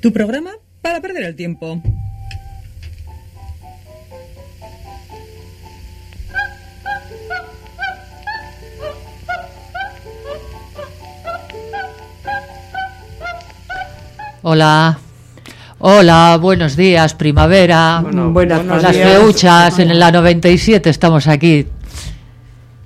Tu programa para perder el tiempo. Hola. Hola, buenos días, primavera. Bueno, buenas Las días. feuchas en la 97 estamos aquí.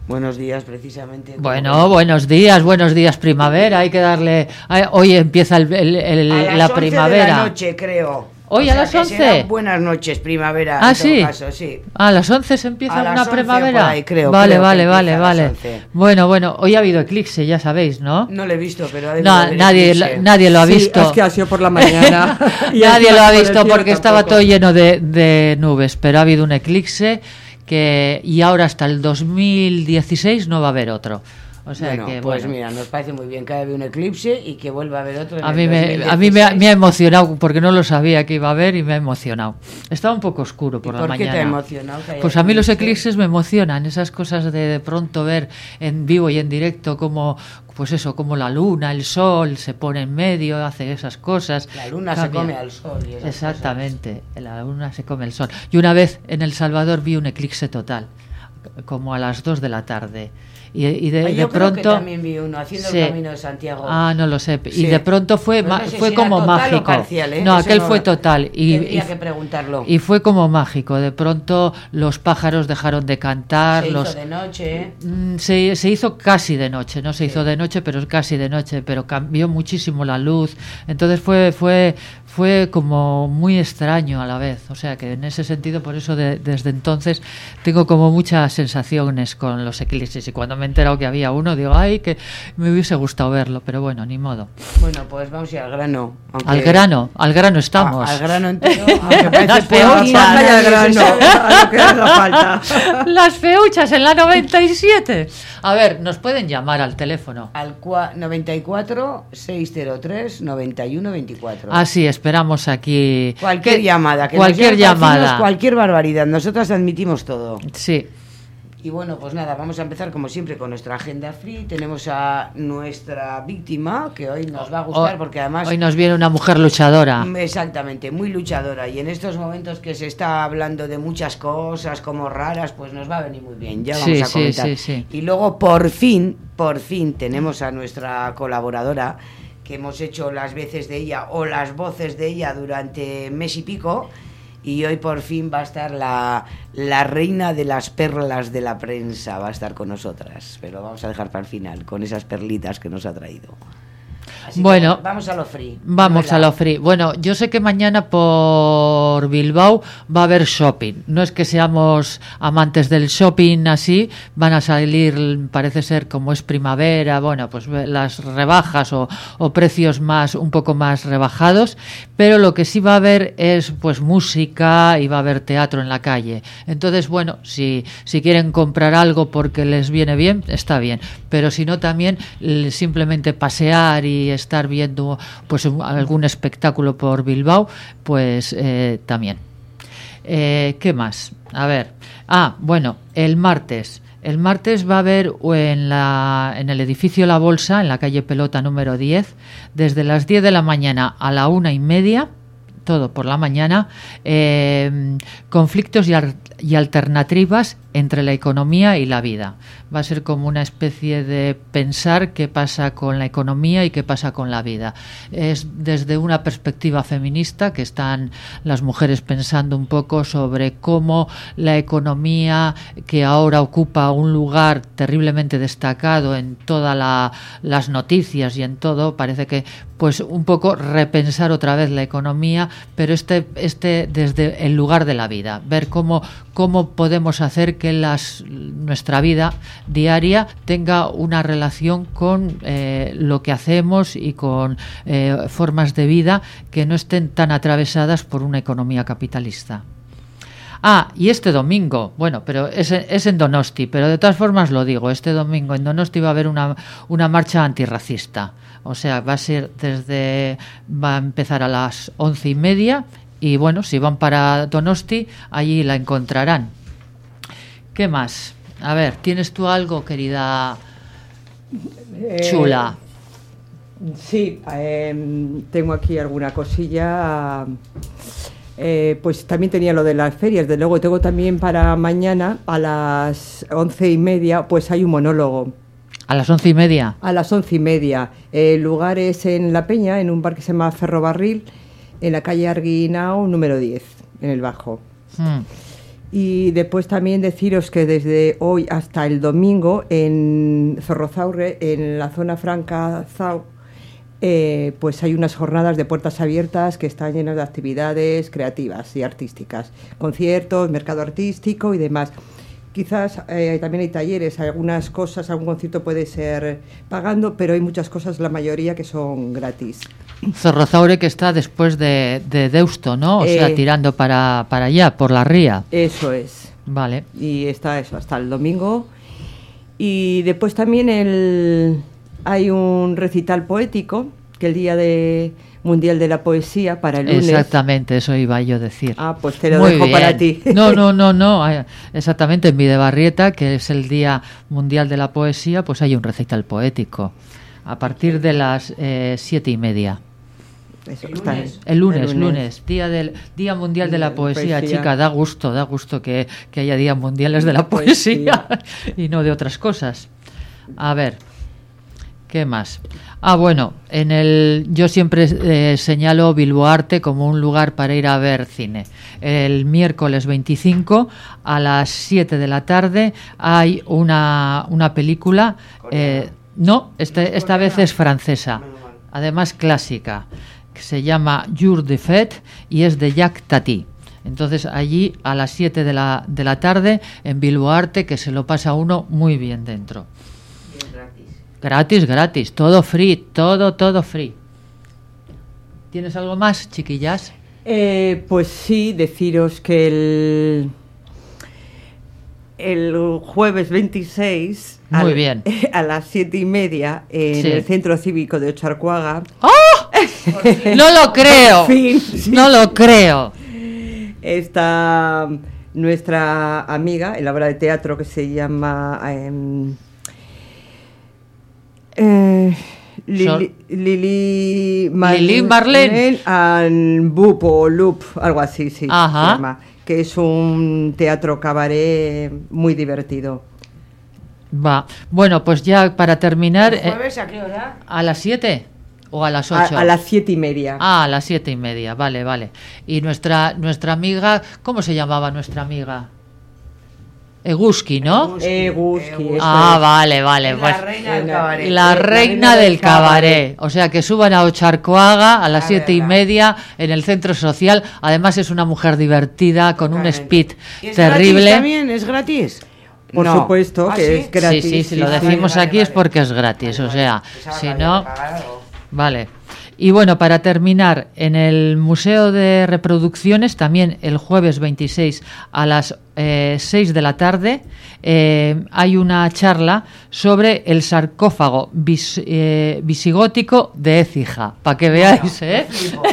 Buenos días, precisamente. Bueno, buenos días, buenos días, primavera. Hay que darle. Hoy empieza el- el- el- A las la 11 primavera. de la noche, creo. ¿Hoy O a sea las que 11? será Buenas noches, primavera. Ah, en todo sí. caso, sí. A las 11 se empieza A las una 11 primavera. ahí, creo, vale, creo vale, vale, vale. 11. Bueno, bueno, hoy ha habido eclipse, ya sabéis, ¿no? No lo he visto, pero ha No, nadie, eclipse. nadie lo ha Sí, visto. es que ha sido por la mañana. Y Nadie lo ha visto porque estaba todo lleno de, de nubes, pero ha habido un eclipse que y ahora hasta el 2016 no va a haber otro. O sea Bueno, que pues bueno. mira, nos parece muy bien que haya habido un eclipse y que vuelva a haber otro. en A el mí, me, a mí me, ha, 2016. me ha emocionado porque no lo sabía que iba a haber y me ha emocionado. Estaba un poco oscuro por ¿Y la por qué te mañana. ha emocionado Pues a mí los eclipse? eclipses me emocionan, esas cosas de de pronto ver en vivo y en directo como pues eso, como la luna, el sol se pone en medio, hace esas cosas. La luna se come al sol. Y esas Exactamente, la luna se come el sol. Y una vez en El Salvador vi un eclipse total, como a las 2 de la tarde. Y, y de. Ah, de que pronto... también vi uno haciendo Sí. el camino de Santiago. Ah, no lo sé. Sí. Y de pronto fue, fue como mágico. parcial, ¿eh? No, Eso aquel no- fue total. Y, y- que preguntarlo. y fue como mágico. De pronto los pájaros dejaron de cantar. se los, hizo de noche, ¿eh? Mm, Se, se hizo casi de noche, no se hizo de noche, pero casi de noche, pero cambió muchísimo la luz. Entonces fue, fue, fue como muy extraño a la vez. O sea que en ese sentido, por eso de- desde entonces tengo como muchas sensaciones con los eclipses. Y cuando me he enterado que había uno, digo, ay, que me hubiese gustado verlo, pero bueno, ni modo. Bueno, pues vamos a ir al grano. aunque- Al grano, al grano estamos. A- al grano entero, aunque parece Las se grano. Las feuchas en la 97. A ver, nos pueden llamar al teléfono. Al cua- 94 603 91 24. Ah, sí, esperamos aquí. Cualquier llamada, que cualquier nos llamada. cualquier barbaridad. Nosotras admitimos todo. Sí. Y bueno, pues nada, vamos a empezar como siempre con nuestra agenda free. Tenemos a nuestra víctima, que hoy nos va a gustar porque además... Hoy nos viene una mujer luchadora. Mm, Exactamente, muy luchadora. Y en estos momentos que se está hablando de muchas cosas como raras, pues nos va a venir muy bien. Ya vamos Sí, a sí, comentar. sí, sí. Y luego, por fin, por fin, tenemos a nuestra colaboradora, que hemos hecho las veces de ella o las voces de ella durante mes y pico. Y hoy por fin va a estar la, la reina de las perlas de la prensa, va a estar con nosotras. Pero vamos a dejar para el final, con esas perlitas que nos ha traído. Así que Bueno, vamos a lo free. Vamos a lo free. Bueno, yo sé que mañana por Bilbao va a haber shopping. No es que seamos amantes del shopping así, van a salir, parece ser como es primavera, bueno, pues las rebajas o, o precios más un poco más rebajados, pero lo que sí va a haber es pues música y va a haber teatro en la calle. Entonces, bueno, si si quieren comprar algo porque les viene bien, está bien, pero si no también simplemente pasear y estar viendo pues algún espectáculo por Bilbao, pues eh, también. Eh, ¿Qué más? A ver. Ah, bueno, el martes. El martes va a haber en, la, en el edificio La Bolsa, en la calle Pelota número 10, desde las 10 de la mañana a la una y media, todo por la mañana, eh, conflictos y alternativas entre la economía y la vida. Va a ser como una especie de pensar qué pasa con la economía y qué pasa con la vida. Es desde una perspectiva feminista que están las mujeres pensando un poco sobre cómo la economía que ahora ocupa un lugar terriblemente destacado en todas las noticias y en todo, parece que pues un poco repensar otra vez la economía, pero este, este desde el lugar de la vida, ver cómo, cómo podemos hacer que las, nuestra vida diaria tenga una relación con eh, lo que hacemos y con eh, formas de vida que no estén tan atravesadas por una economía capitalista. Ah, y este domingo, bueno, pero es, es, en Donosti, pero de todas formas lo digo, este domingo en Donosti va a haber una, una marcha antirracista. O sea, va a ser desde, va a empezar a las once y media y bueno, si van para Donosti, allí la encontrarán. ¿Qué más? A ver, ¿tienes tú algo, querida Eh, chula? Sí, em, tengo aquí alguna cosilla. Eh, pues también tenía lo de las ferias, de luego tengo también para mañana a las once y media, pues hay un monólogo. A las once y media. A las once y media. El lugar es en La Peña, en un bar que se llama Ferrobarril, en la calle Arguinao, número 10, en el Bajo. Hmm. Y después también deciros que desde hoy hasta el domingo en Zorrozaurre, en la zona franca Zau, eh, pues hay unas jornadas de puertas abiertas que están llenas de actividades creativas y artísticas, conciertos, mercado artístico y demás. Quizás eh, también hay talleres, algunas cosas, algún concierto puede ser pagando, pero hay muchas cosas, la mayoría que son gratis. Zorrozaure que está después de, de Deusto, ¿no? O sea, Eh. tirando para, para allá, por la ría. Eso es. Vale. y está eso hasta el domingo y después también el hay un recital poético que el día de mundial de la poesía para el lunes Exactamente, eso iba yo a decir. ah pues te lo Muy dejo bien. para ti No, no, no, no. Exactamente, en Videbarrieta, que es el Día Mundial de la Poesía, pues hay un recital poético. A partir de las eh, siete y media. Eso, está en- El lunes, lunes, día del Día Mundial de la Poesía, poesía. chica, da gusto, da gusto que, que haya días mundiales de la poesía y no de otras cosas. A ver, ¿qué más? Ah, bueno, en el yo siempre eh, señalo Bilbo Arte como un lugar para ir a ver cine. El miércoles 25 a las 7 de la tarde hay una, una película, eh, no, este- esta vez es francesa, además clásica, que se llama Jour de Fête y es de Jacques Tati. Entonces allí a las 7 de la, de la tarde en Bilbo Arte que se lo pasa uno muy bien dentro. Gratis, gratis, todo free, todo, todo free. ¿Tienes algo más, chiquillas? Eh, pues sí deciros que el el jueves 26 Muy al- bien. a las siete y media en Sí. el centro cívico de Ocharcuaga No lo creo. Por fin, sí. No lo creo. está nuestra amiga en la obra de teatro que se llama em, eh, Lili, Lili, Lili Marlene. and Boop o Loop, algo así, sí, Ajá. se llama, que es un teatro cabaret muy divertido. Va. Bueno, pues ya para terminar, ¿El eh, jueves a qué hora? ¿a las 7 o a las A, 8? a las siete y media. Ah, a las siete y media, vale, vale. Y nuestra, nuestra amiga, ¿cómo se llamaba nuestra amiga? Eguski, ¿no? Eguski. Ah, es. vale, vale. Es Pues la reina del cabaret. la reina del cabaret. O sea, que suban a Ocharcoaga a las siete y media en el centro social. Además es una mujer divertida, con un speed ¿Y es terrible. gratis también? ¿Es gratis? Por No. supuesto ¿Ah, que sí? es gratis. Sí, sí, si lo sí, decimos Vale, aquí vale, es porque es gratis, Vale, o sea, si no. Vale. Y bueno, para terminar, en el Museo de Reproducciones, también el jueves 26 a las eh, 6 de la tarde, eh, hay una charla sobre el sarcófago eh, visigótico de Écija. Para que veáis, ¿eh?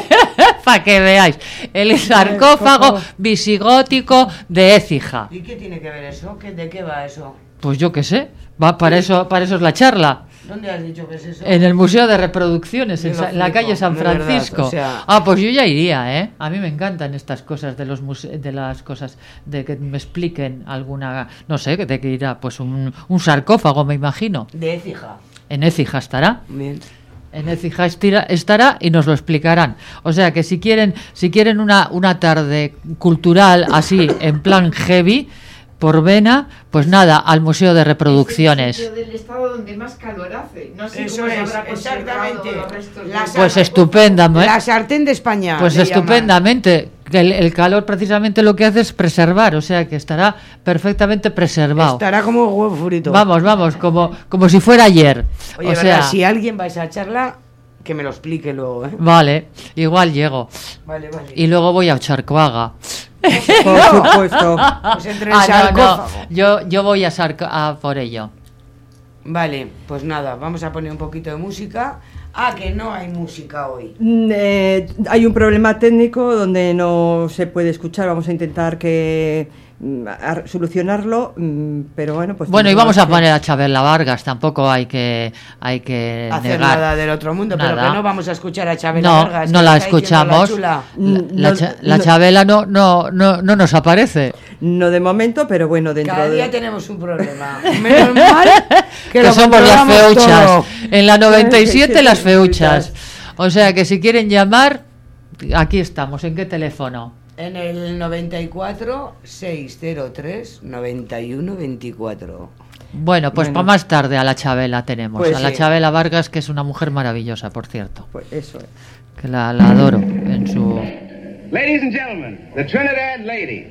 Para que veáis. El sarcófago visigótico de Écija. ¿Y qué tiene que ver eso? ¿Qué- ¿De qué va eso? Pues yo qué sé. Va, para, eso, para eso es la charla. ¿Dónde has dicho que es eso? En el Museo de Reproducciones, en, en la calle San de verdad, Francisco. o sea- Ah, pues yo ya iría, ¿eh? A mí me encantan estas cosas de los muse- de las cosas de que me expliquen alguna, no sé, de que irá, pues un, un sarcófago, me imagino. De Écija. En Écija estará. Bien. En Écija estará y nos lo explicarán. O sea que si quieren, si quieren una, una tarde cultural así, en plan heavy, por vena, pues nada, al Museo de Reproducciones. Es el sitio del estado donde más calor hace. No sé Eso cómo se es, exactamente. La Pues sar- estupenda, ¿eh? La sartén de España. Pues estupendamente. El, el calor precisamente lo que hace es preservar, o sea que estará perfectamente preservado. Estará como huevo frito. Vamos, vamos, como, como si fuera ayer. Oye, o verdad, sea, si alguien va a esa charla, que me lo explique luego, ¿eh? vale, igual llego. Vale, vale. Y luego voy a Charcoaga. Por supuesto. Pues entre el Ah, no, no, sarcófago. yo, yo voy a, Sarco- a por ello. Vale, pues nada, vamos a poner un poquito de música. Ah, que no hay música hoy. Mm, eh, hay un problema técnico donde no se puede escuchar. Vamos a intentar que mm, a- solucionarlo, mm, pero bueno, pues Bueno, y vamos a que- poner a Chabela Vargas, tampoco hay que, hay que Hacer negar. nada del otro mundo, pero Nada. que no vamos a escuchar a Chabela No, Vargas. no la escuchamos. La, la no- cha- la no- Chabela no, no, no, no nos aparece. No de momento, pero bueno, dentro Cada día de... tenemos un problema. Menos mal que, que lo somos las feuchas. todo. En la 97 Sí, las feuchas. O sea que si quieren llamar, aquí estamos. ¿En qué teléfono? En el 94 603 91 24. Bueno, pues Bueno. para más tarde a la Chabela tenemos. Pues a la sí. Chabela Vargas, que es una mujer maravillosa, por cierto. Pues eso es. Que la, la adoro en su... Ladies and gentlemen, the Trinidad Lady.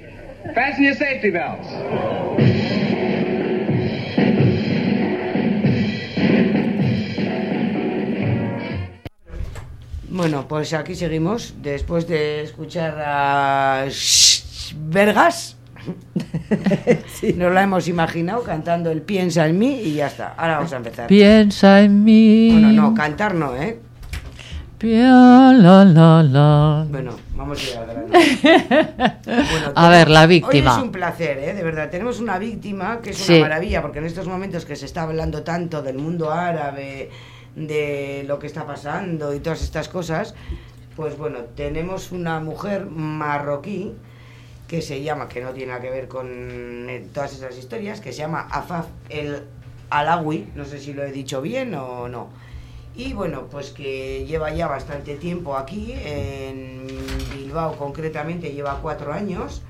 Fasten your safety belts. Bueno, pues aquí seguimos después de escuchar a Vergas. Nos la hemos imaginado cantando el Piensa en mí y ya está. Ahora vamos a empezar. Piensa en mí. Bueno, no, cantar no, ¿eh? La, la, la. Bueno, vamos a ir al grano. Bueno, A ver, la Hoy víctima. es un placer, ¿eh? de verdad. Tenemos una víctima que es Sí. una maravilla, porque en estos momentos que se está hablando tanto del mundo árabe, de lo que está pasando y todas estas cosas, pues bueno, tenemos una mujer marroquí que se llama, que no tiene nada que ver con eh, todas esas historias, que se llama Afaf el Alawi, no sé si lo he dicho bien o no. Y bueno, pues que lleva ya bastante tiempo aquí, en Bilbao concretamente lleva cuatro años.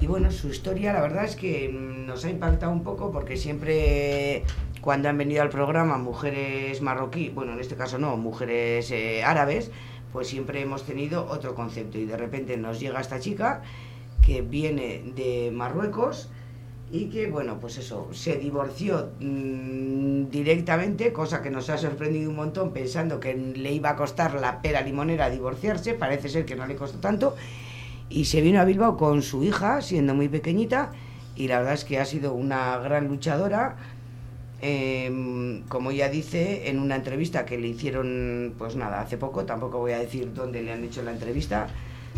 Y bueno, su historia la verdad es que nos ha impactado un poco porque siempre cuando han venido al programa mujeres marroquí, bueno, en este caso no, mujeres eh, árabes, pues siempre hemos tenido otro concepto. Y de repente nos llega esta chica que viene de Marruecos y que, bueno, pues eso, se divorció mm, directamente, cosa que nos ha sorprendido un montón pensando que le iba a costar la pera limonera divorciarse, parece ser que no le costó tanto, y se vino a Bilbao con su hija, siendo muy pequeñita, y la verdad es que ha sido una gran luchadora. Em, como ella dice en una entrevista que le hicieron, pues nada, hace poco, tampoco voy a decir dónde le han hecho la entrevista,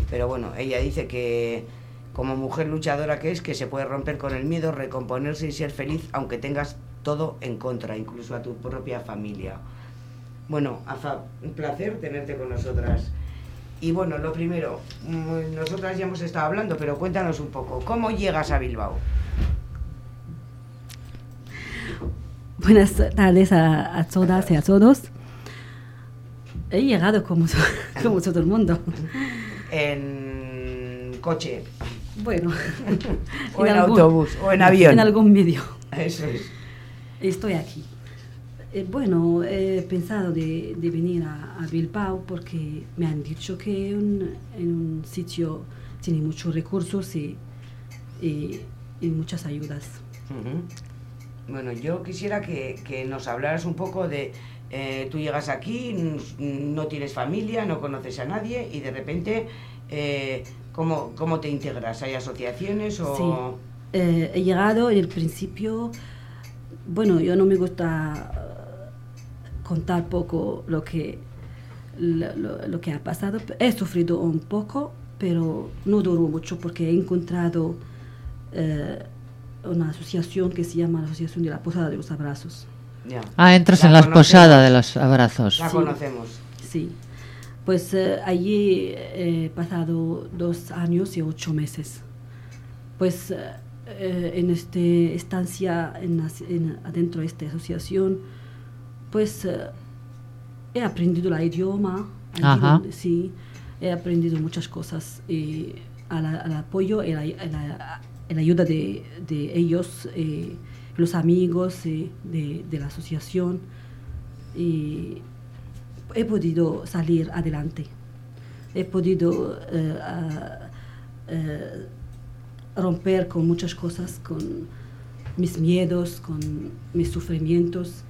pero bueno, ella dice que como mujer luchadora que es, que se puede romper con el miedo, recomponerse y ser feliz aunque tengas todo en contra, incluso a tu propia familia. Bueno, Afa, un placer tenerte con nosotras. Y bueno, lo primero, mm, nosotras ya hemos estado hablando, pero cuéntanos un poco, ¿cómo llegas a Bilbao? Buenas tardes a, a todas y a todos. He llegado como, como todo el mundo. En coche, Bueno, o en, algún- autobús, o en avión. En algún medio. Eso es. Estoy aquí. Eh, bueno, he pensado de, de venir a, a Bilbao porque me han dicho que un- en un sitio tiene muchos recursos y, y- y muchas ayudas. Bueno, yo quisiera que, que nos hablaras un poco de, eh, tú llegas aquí, no tienes familia, no conoces a nadie y de repente, eh, ¿cómo, ¿cómo te integras? ¿Hay asociaciones o...? Sí. Eh, he llegado en el principio, bueno, yo no me gusta eh, contar poco lo que, lo que ha pasado. He sufrido un poco, pero no duró mucho porque he encontrado eh, una asociación que se llama la Asociación de la Posada de los Abrazos. Ya. Ah, entras La en la conocemos. posada de los abrazos. La Sí. conocemos. Sí. Pues eh, allí he pasado dos años y ocho meses. Pues eh, eh, en esta estancia en, en- adentro de esta asociación, pues eh, he aprendido el idioma. Ajá. donde- sí, he aprendido muchas cosas y al, al apoyo y la, y la- ayuda de, ellos, eh, los amigos eh, de, la asociación. He podido salir adelante. He podido eh, romper con muchas cosas, con mis miedos, con mis sufrimientos.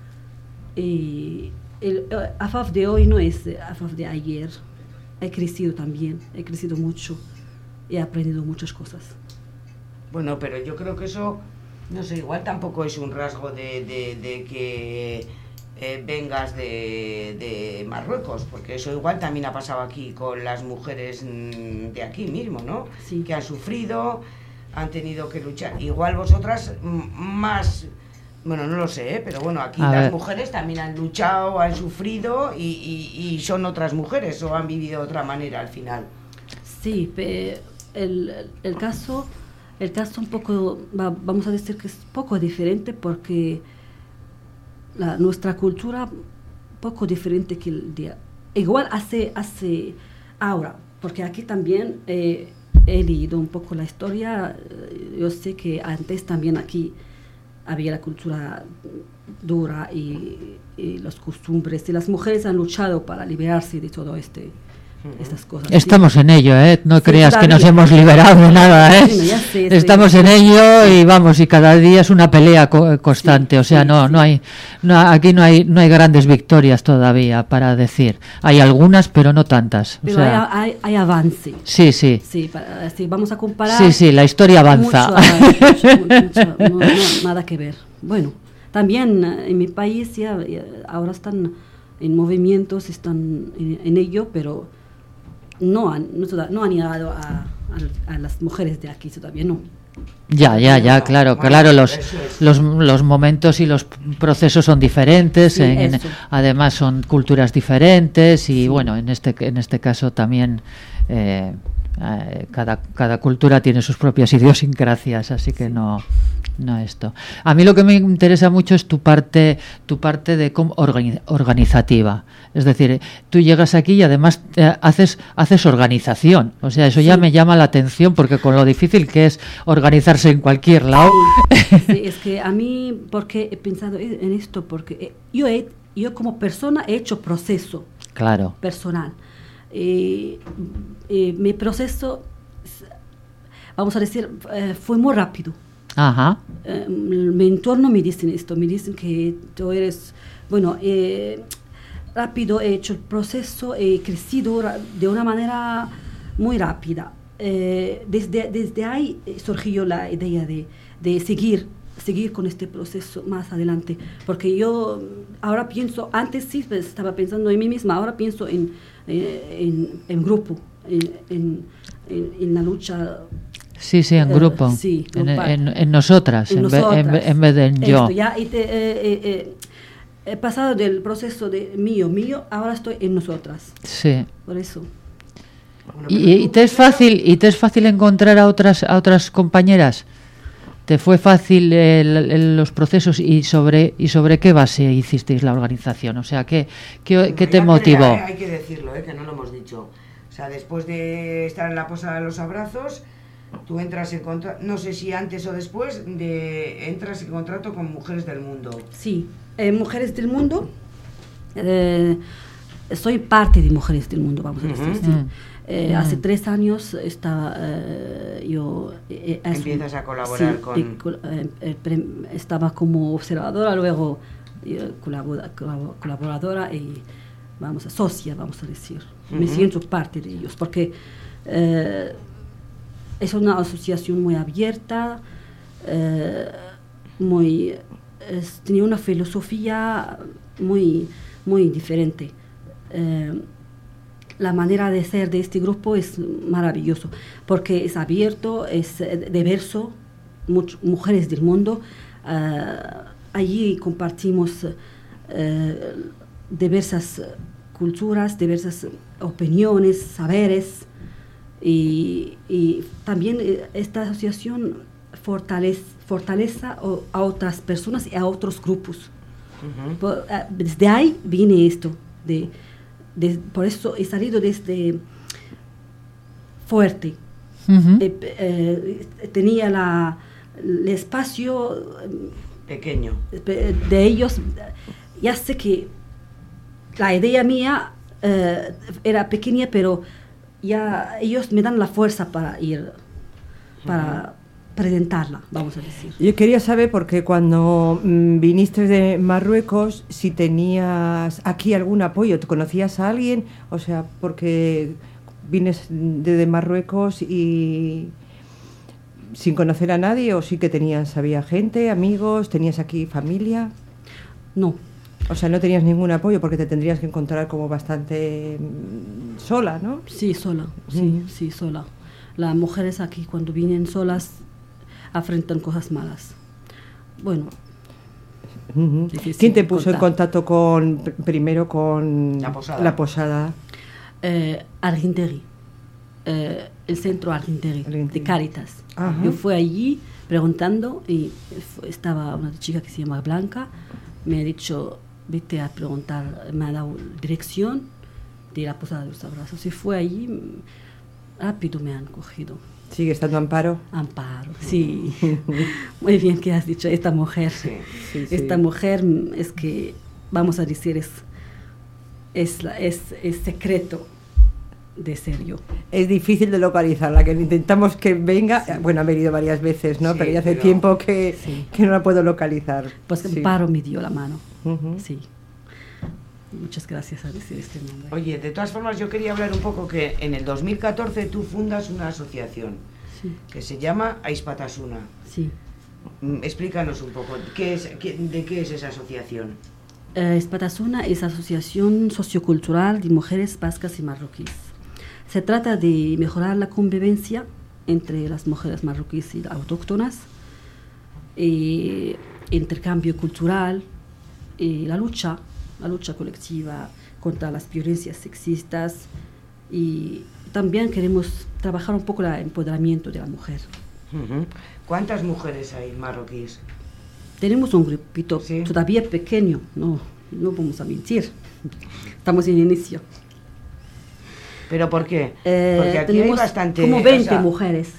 Y el AFAF de hoy no es AFAF de ayer. He crecido también, he crecido mucho, he aprendido muchas cosas. Bueno, pero yo creo que eso, no sé, igual tampoco es un rasgo de, de- de que eh, vengas de, de Marruecos, porque eso igual también ha pasado aquí con las mujeres mm, de aquí mismo, ¿no? Sí. Que han sufrido, han tenido que luchar. Igual vosotras mm, más... Bueno, no lo sé, ¿eh? pero bueno, aquí A las ver. mujeres también han luchado, han sufrido y, y- y son otras mujeres o han vivido de otra manera al final. Sí, el, el caso, el caso un poco, va- vamos a decir que es poco diferente porque la, nuestra cultura poco diferente que el día. Igual hace, hace ahora, porque aquí también eh, he leído un poco la historia, eh, yo sé que antes también aquí había la cultura dura y, y las costumbres y las mujeres han luchado para liberarse de todo este estas cosas. ¿sí? Estamos en ello, ¿eh? No Sí, creas que nos hemos liberado de nada, ¿eh? Sé. Estamos en ello y vamos, y cada día es una pelea co- constante. o sea, sí, no, sí. no hay, no, aquí no hay, no hay grandes victorias todavía para decir. Hay algunas, pero no tantas. O Pero sea, hay, hay, hay avance. sí, sí. Sí, para- sí, vamos a comparar. Sí, sí, la historia avanza. Mucho mucho, mucho, no, no, nada que ver. Bueno, también eh, en mi país ya, ya ahora están en movimientos, están en, en ello, pero no han, no, no han llegado a, a- a las mujeres de aquí todavía, no. Ya, ya, ya, claro, bueno, claro, los, los, los momentos y los procesos son diferentes, Sí, en- además son culturas diferentes y bueno, en este, en este caso también eh, cada, cada cultura tiene sus propias idiosincrasias, así que no, no esto. A mí lo que me interesa mucho es tu parte, tu parte de organizativa. Es decir, tú llegas aquí y además eh, haces, haces organización. O sea, eso ya me llama la atención porque con lo difícil que es organizarse en cualquier lado. Sí, es que a mí, porque he pensado en en esto, porque eh, yo, he, yo como persona he hecho proceso claro. personal. Eh, eh, mi proceso, vamos a decir, eh, fue muy rápido. Ajá. Eh, mi entorno me dicen esto, me dicen que tú eres, bueno, eh, rápido he hecho el proceso, he crecido de una manera muy rápida. Eh, desde, desde ahí surgió la idea de, de seguir, seguir con este proceso más adelante, porque yo ahora pienso, antes sí estaba pensando en mí misma, ahora pienso en, eh, en, en grupo, en, en- en- la lucha Sí, sí, en Eh, grupo. sí, en, en nosotras, en, en ve- en ve- nosotras. en vez de en yo. Esto, ya, y te- eh, eh, eh, he pasado del proceso de mío, mío, ahora estoy en nosotras. Sí. Por eso. Bueno, ¿Y, y te es fácil y te es fácil encontrar a otras a otras compañeras? ¿Te fue fácil el- el- los procesos y sobre y sobre qué base hicisteis la organización? O sea, ¿qué, qué, qué te motivó? Hay que decirlo, eh, que no lo hemos dicho. O sea, después de estar en la posada de los abrazos, tú entras en contrato, no sé si antes o después, de entras en contrato con Mujeres del Mundo. Sí, eh, Mujeres del Mundo, eh, soy parte de Mujeres del Mundo, vamos a decir. Sí. Mm. Eh, Hace tres años estaba eh, yo... eh, Empiezas a colaborar sí, con- eh, col- eh, eh, pre- estaba como observadora, luego eh, colabora- colabo- colaboradora y vamos a socia, vamos a decir. Me siento parte de ellos porque eh, es una asociación muy abierta, eh, muy, es- tenía una filosofía muy, muy diferente. La manera de ser de este grupo es maravilloso, porque es abierto, es eh, diverso, much- mujeres del mundo. eh, allí compartimos eh, diversas culturas, diversas opiniones, saberes y, y también eh, esta asociación fortalece, fortaleza o- a otras personas y a otros grupos. Ah, desde ahí viene esto, de, de- por eso he salido desde fuerte. Ujú. Eh, eh, tenía la, el espacio Pequeño. eh, de ellos. Ya sé que la idea mía eh, era pequeña, pero ya ellos me dan la fuerza para ir, para presentarla, vamos a decir. Yo quería saber, porque cuando mm, viniste de Marruecos, si tenías aquí algún apoyo, ¿te conocías a alguien? O sea, porque vienes de, de Marruecos y sin conocer a nadie, o sí que tenías, había gente, amigos, tenías aquí familia. No. O sea, no tenías ningún apoyo porque te tendrías que encontrar como bastante mm, sola, ¿no? Sí, sola, sí, sí, sola. Las mujeres aquí cuando vienen solas afrentan cosas malas. Bueno, ¿Quién te puso en contacto con pr- primero con La posada. la posada? eh, Argenteri, eh, el centro Argenteri, de Cáritas. Ajá. Yo fui allí preguntando y estaba una chica que se llama Blanca, me ha dicho, vete a preguntar, me ha dado dirección de la posada de los abrazos. Y fue allí, rápido me han cogido. ¿Sigue estando Amparo? Amparo, sí. Muy bien que has dicho, esta mujer. sí. Esta mujer es que, vamos a decir, es, es, es, es secreto de ser yo. Es difícil de localizarla, que intentamos que venga. Bueno, ha venido varias veces, ¿no? Sí, pero ya hace pero- tiempo que, que no la puedo localizar. Pues. Amparo me dio la mano. Sí. Muchas gracias a decir este nombre. Oye, de todas formas yo quería hablar un poco que en el 2014 tú fundas una asociación Sí. que se llama Aispatasuna. Sí. Mm, Explícanos un poco, ¿qué es, qué- ¿de qué es esa asociación? Eh, Espatasuna es Asociación Sociocultural de Mujeres Vascas y Marroquíes. Se trata de mejorar la convivencia entre las mujeres marroquíes y autóctonas, eh, intercambio cultural, eh, la lucha, la lucha colectiva contra las violencias sexistas y también queremos trabajar un poco el empoderamiento de la mujer. ¿Cuántas mujeres hay marroquíes? Tenemos un grupito todavía pequeño, no, no vamos a mentir. Estamos en inicio. ¿Pero por qué? Eh, Porque aquí hay tenemos bastante... como o 20 sea, mujeres.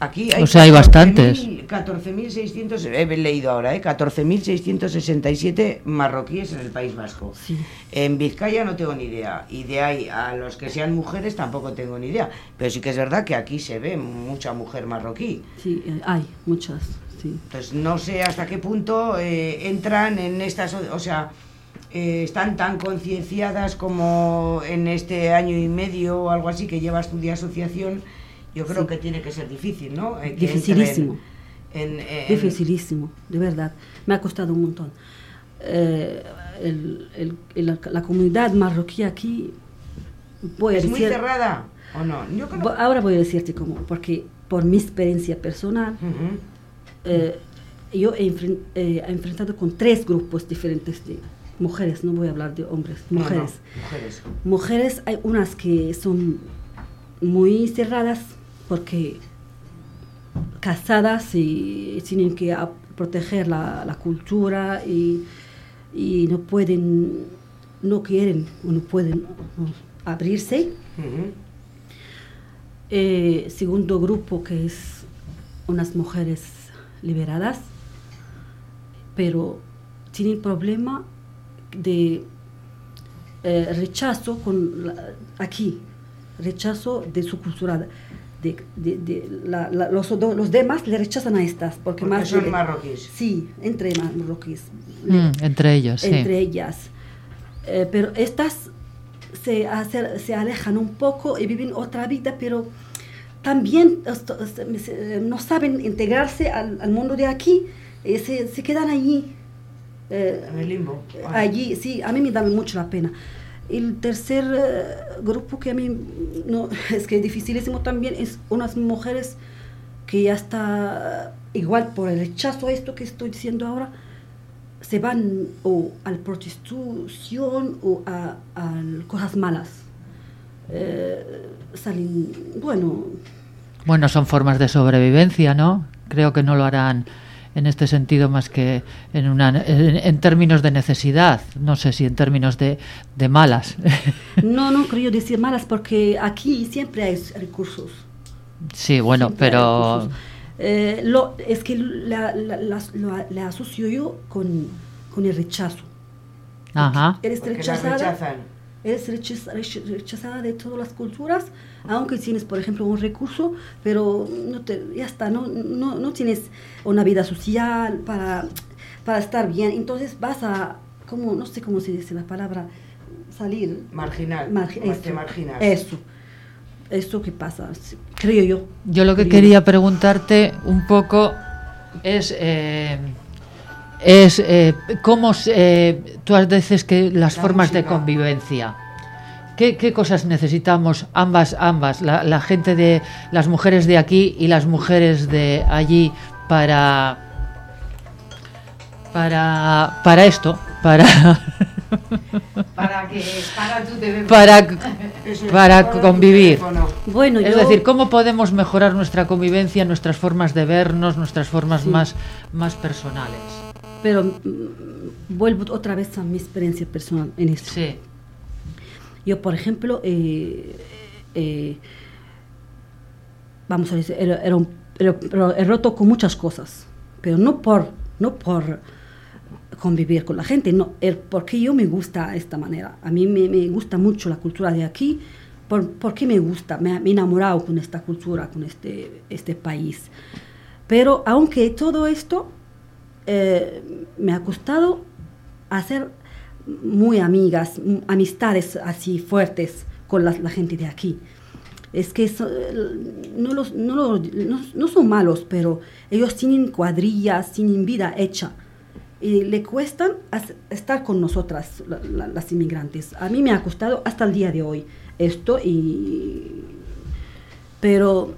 Aquí hay O sea, hay 14.000 bastantes. 14.600, he leído ahora, ¿eh? 14.667 marroquíes en el País Vasco. En Vizcaya no tengo ni idea. Y de ahí a los que sean mujeres tampoco tengo ni idea. Pero sí que es verdad que aquí se ve mucha mujer marroquí. Sí, eh, hay muchas, sí. Entonces no sé hasta qué punto eh, entran en estas, o sea, eh, están tan concienciadas como en este año y medio o algo así que llevas tu día asociación. Yo creo Sí. que tiene que ser difícil, ¿no? Eh, Dificilísimo. en- en- Dificilísimo, de verdad. Me ha costado un montón. Eh, el- el- el- la comunidad marroquí aquí, voy a ¿Es muy cerrada o no? Yo creo Bo- Ahora voy a decirte cómo, porque por mi experiencia personal, eh, yo he, enfren- eh, he enfrentado con tres grupos diferentes de mujeres, no voy a hablar de hombres, No, no, mujeres. mujeres. Mujeres, hay unas que son muy cerradas porque casadas y tienen que proteger la, la cultura y, y no pueden, no quieren o no pueden abrirse. Eh, segundo grupo que es unas mujeres liberadas, pero tienen problema de eh, rechazo con la- aquí, rechazo de su cultura. De, de- de la- la- los, los demás le rechazan a estas porque, Porque más son de- marroquíes. Sí, entre marroquíes. Mm, entre ellos, sí. Entre ellas. Eh, pero estas se, hace- se alejan un poco y viven otra vida, pero también esto- no saben integrarse al, al mundo de aquí, eh, se, se quedan allí. eh, En el limbo. Allí, sí, a mí me da mucho la pena. El tercer eh, grupo que a mí no, es que es dificilísimo también es unas mujeres que ya está igual por el rechazo a esto que estoy diciendo ahora, se van o a la prostitución o a, a cosas malas. Eh, salen, bueno, Bueno, son formas de sobrevivencia, ¿no? Creo que no lo harán en este sentido más que en, una, en, en términos de necesidad, no sé si en términos de, de malas. no, no creo decir malas porque aquí siempre hay recursos. sí, bueno, Siempre pero. Eh, lo, es que la, la, la- la asocio yo con, con el rechazo. ajá. Eres rechazada, rechazan. eres rechaza- rech- rechazada de todas las culturas, aunque tienes, por ejemplo, un recurso, pero no te, ya está, no, no, no tienes una vida social para, para estar bien. Entonces vas a, como, no sé cómo se dice la palabra, salir. Marginal. Margi- Más te eso. Eso. Eso que pasa, creo yo. Yo lo que Creo. quería preguntarte un poco es, eh, es eh, cómo se- eh, tú dices que las La formas de convivencia. ¿Qué, qué cosas necesitamos ambas, ambas, la, la gente de las mujeres de aquí y las mujeres de allí para para para esto, para Para que para para convivir? Bueno, Es yo, decir, ¿cómo podemos mejorar nuestra convivencia, nuestras formas de vernos, nuestras formas Sí. más, más personales? pero mm, vuelvo otra vez a mi experiencia personal en esto. Sí, Yo, por ejemplo, eh, eh, vamos a decir, he roto con muchas cosas, pero no por, no por convivir con la gente, no, porque yo me gusta esta manera. A mí me, me gusta mucho la cultura de aquí, por, porque me gusta, me, me he enamorado con esta cultura, con este, este país. Pero aunque todo esto eh, me ha costado hacer muy amigas, amistades así fuertes con la, gente de aquí. Es que so- no, los, no, lo- no- son malos, pero ellos tienen cuadrillas, tienen vida hecha. Y le cuestan estar con nosotras, la- la- las inmigrantes. A mí me ha costado hasta el día de hoy esto, y, pero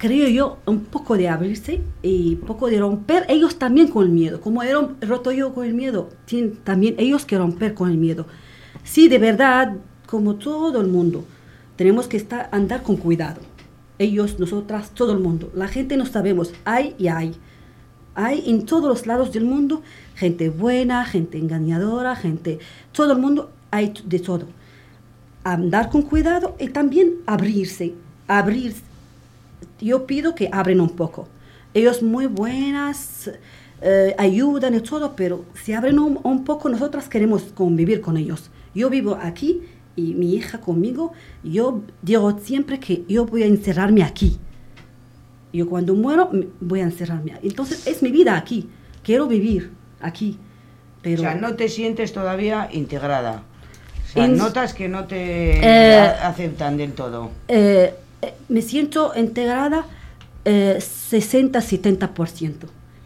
creo yo, un poco de abrirse y poco de romper ellos también con el miedo. Como he roto yo con el miedo, también ellos que romper con el miedo. Sí, de verdad, como todo el mundo, tenemos que estar, andar con cuidado. Ellos, nosotras, todo el mundo. La gente no sabemos, hay y hay. Hay en todos los lados del mundo gente buena, gente engañadora, gente, todo el mundo, hay de todo. Andar con cuidado y también abrirse, abrirse yo pido que abren un poco. Ellos muy buenas, eh, ayudan y todo, pero si abren un, un poco, nosotras queremos convivir con ellos. Yo vivo aquí y mi hija conmigo, yo digo siempre que yo voy a encerrarme aquí. Yo cuando muero voy a encerrarme. Entonces es mi vida aquí, quiero vivir aquí. Pero O sea, no te sientes todavía integrada. O sea, En- notas que no te Eh, aceptan del todo. eh, me siento integrada eh, 60-70%,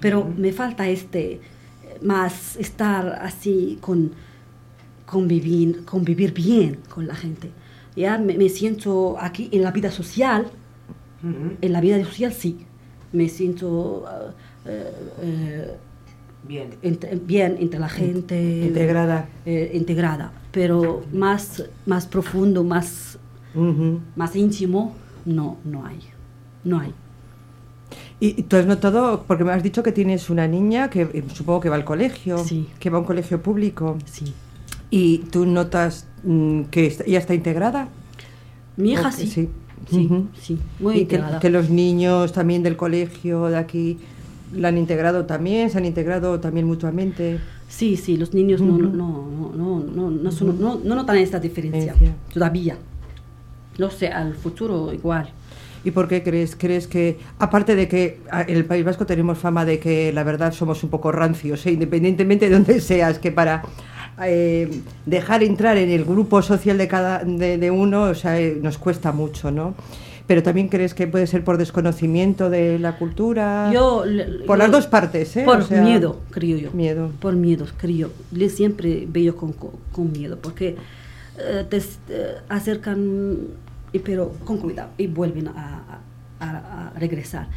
pero me falta este, eh, más estar así con convivir, convivir bien con la gente. Ya me, me siento aquí en la vida social, en la vida social sí, me siento eh, eh, Bien. entre- bien entre la gente. Integrada. eh, integrada, pero más, más profundo, más más íntimo, no, no hay. No hay. Y tú has notado, porque me has dicho que tienes una niña que eh, supongo que va al colegio, Sí. que va a un colegio público, Sí. y tú notas mm, que ella está integrada. Mi hija ¿O que sí. Sí, Sí, muy y que, integrada. que los niños también del colegio de aquí la han integrado también, se han integrado también mutuamente. Sí, sí, los niños no, no, no, no, no, no, no, son- no- no notan esta Diferencia. todavía. No sé, al futuro igual. ¿Y por qué crees? ¿Crees que, aparte de que ah, en el País Vasco tenemos fama de que la verdad somos un poco rancios, ¿eh? independientemente de donde seas, que para eh, dejar entrar en el grupo social de cada de, de uno, o sea, eh, nos cuesta mucho, ¿no? Pero también crees que puede ser por desconocimiento de la cultura. Yo, Ah, por yo- las dos partes, ¿eh? Por O sea, miedo, creo yo. Miedo. Por miedo, creo. Le siempre veo con, con miedo, porque eh, te eh, acercan, y, pero con cuidado, y vuelven a, a- a, a regresar.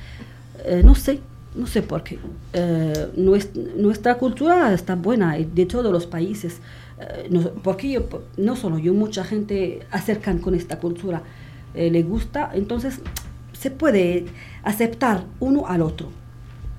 Eh, no sé, no sé por qué. Eh, nues- nuestra cultura está buena de todos los países. Eh, no, porque yo, no solo yo, mucha gente acercan con esta cultura, le gusta, entonces se puede aceptar uno al otro.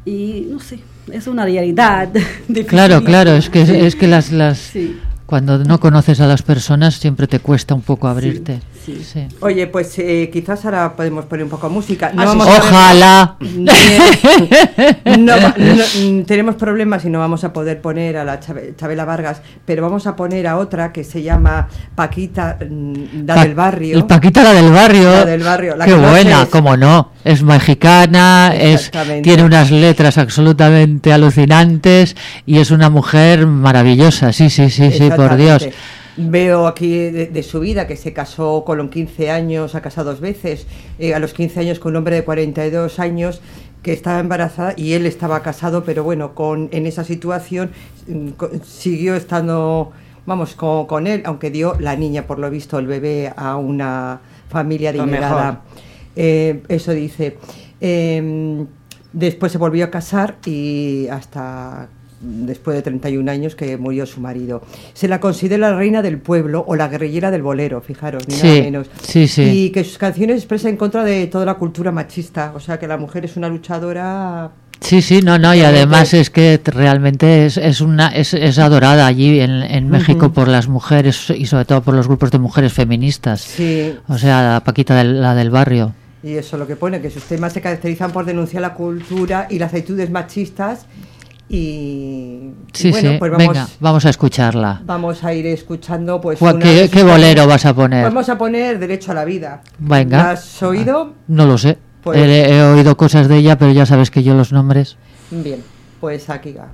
Y no sé, es una realidad. Claro, claro, es que, es que las, las Sí. Cuando no conoces a las personas siempre te cuesta un poco abrirte. sí. Sí. Oye, pues eh, quizás ahora podemos poner un poco de música. No Ah, sí, vamos sí. a ver- Ojalá. No mm, tenemos problemas y no vamos a poder poner a la Chabe- Chabela Vargas, pero vamos a poner a otra que se llama Paquita, mm, la Pa- del barrio. Paquita la del barrio. La del barrio, la Qué conoces. buena, cómo no. Es mexicana, es tiene unas letras absolutamente alucinantes y es una mujer maravillosa. Sí, sí, sí, sí, por Dios. Veo aquí de, de su vida que se casó con los 15 años, ha casado dos veces, eh, a los 15 años con un hombre de 42 años que estaba embarazada y él estaba casado, pero bueno, con en esa situación mm, siguió estando, vamos, con, con él, aunque dio la niña, por lo visto, el bebé a una familia adinerada. Eh, eso dice. Eh, después se volvió a casar y hasta después de 31 años que murió su marido. Se la considera la reina del pueblo o la guerrillera del bolero, fijaros, ni Sí, nada menos. sí, sí. Y que sus canciones expresan en contra de toda la cultura machista, o sea que la mujer es una luchadora Sí, sí, no, no, y además es que realmente es, es una es, es adorada allí en, en México Ujú. por las mujeres y sobre todo por los grupos de mujeres feministas. Sí. O sea, la Paquita del, la del barrio. Y eso es lo que pone, que sus temas se caracterizan por denunciar la cultura y las actitudes machistas. Y, bueno, sí. pues vamos, Venga, vamos a escucharla. vamos a ir escuchando pues ¿Qué, qué bolero vas a poner? Vamos a poner Derecho a la Vida. Venga. ¿La has oído? No lo sé. Pues- He, he oído cosas de ella, pero ya sabes que yo los nombres. Bien, pues aquí va.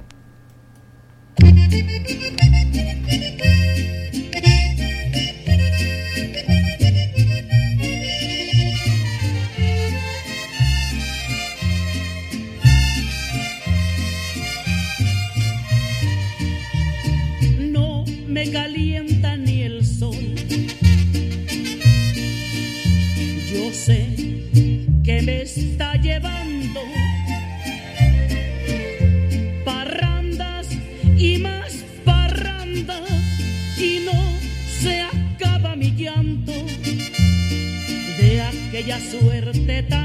Me calienta ni el sol. Yo sé que me está llevando parrandas y más parrandas y no se acaba mi llanto de aquella suerte tan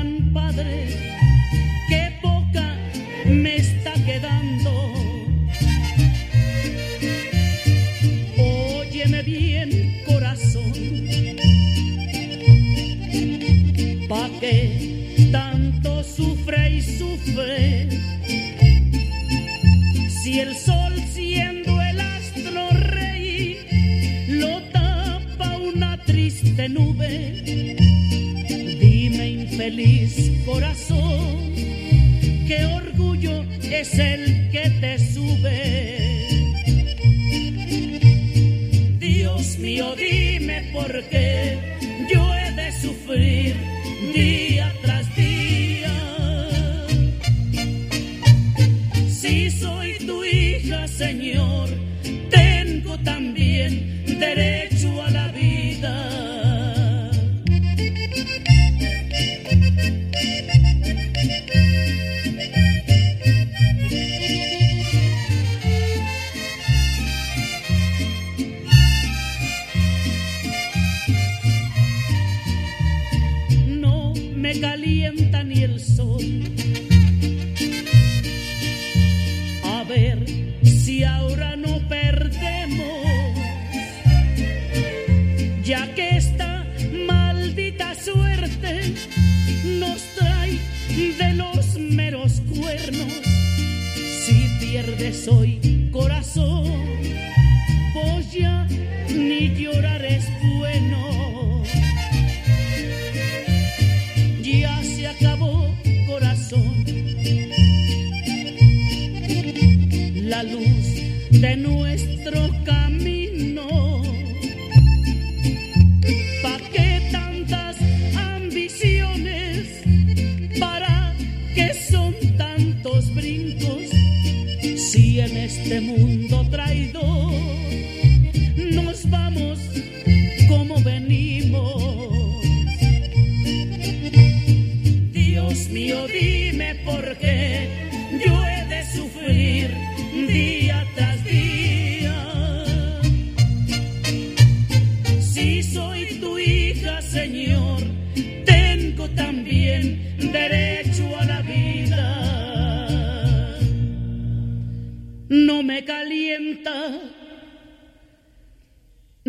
Dime infeliz corazón, qué orgullo es el que te sube. Dios mío, dime por qué yo he de sufrir día Si pierdes hoy corazón, pues ya ni llorar es bueno.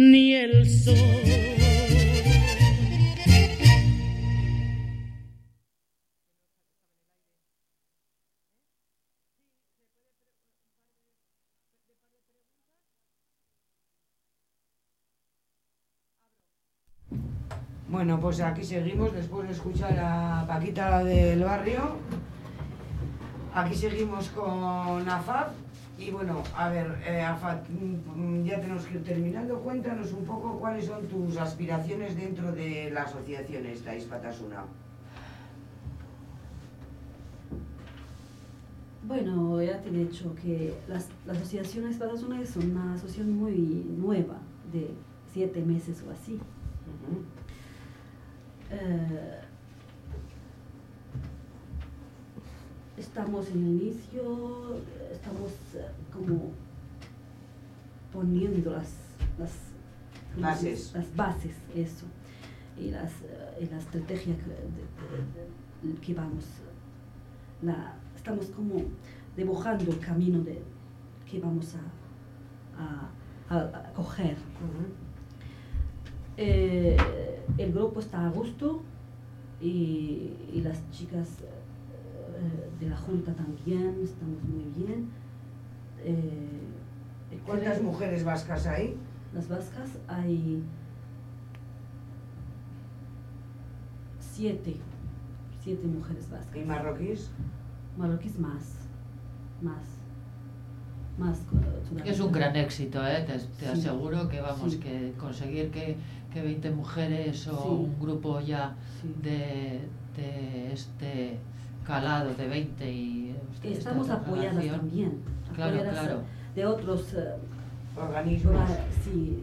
Ni el sol. Bueno, pues aquí seguimos después de escuchar a Paquita del barrio. Aquí seguimos con AFAP. Y bueno, a ver, eh, AFAP, mm, ya tenemos que ir terminando. Cuéntanos un poco cuáles son tus aspiraciones dentro de la asociación esta, Ispatasuna. Bueno, ya te he dicho que las, la asociación Espadas Unidas es una asociación muy nueva, de siete meses o así. Eh, estamos en el inicio, estamos eh, como poniendo las, las ¿cómo se Bases. Las bases, eso. Y, las, eh, y la estrategia que, de- de- de- que vamos. La, estamos como dibujando el camino de, que vamos a, a, a- a coger. Eh, el grupo está a gusto y, y las chicas de la junta también, estamos muy bien. Eh, ¿Cuántas creo- mujeres vascas hay? Las vascas hay siete, siete mujeres vascas. ¿Y marroquíes? Marroquíes más, más, más. Es un gran éxito, ¿eh? te, te Sí. aseguro que vamos, Sí. que conseguir que, que 20 mujeres o Sí. un grupo ya Sí. de, de este calado de 20 y esta Estamos apoyadas también. Claro, apoyadas, claro. De otros eh, Organismos. sí,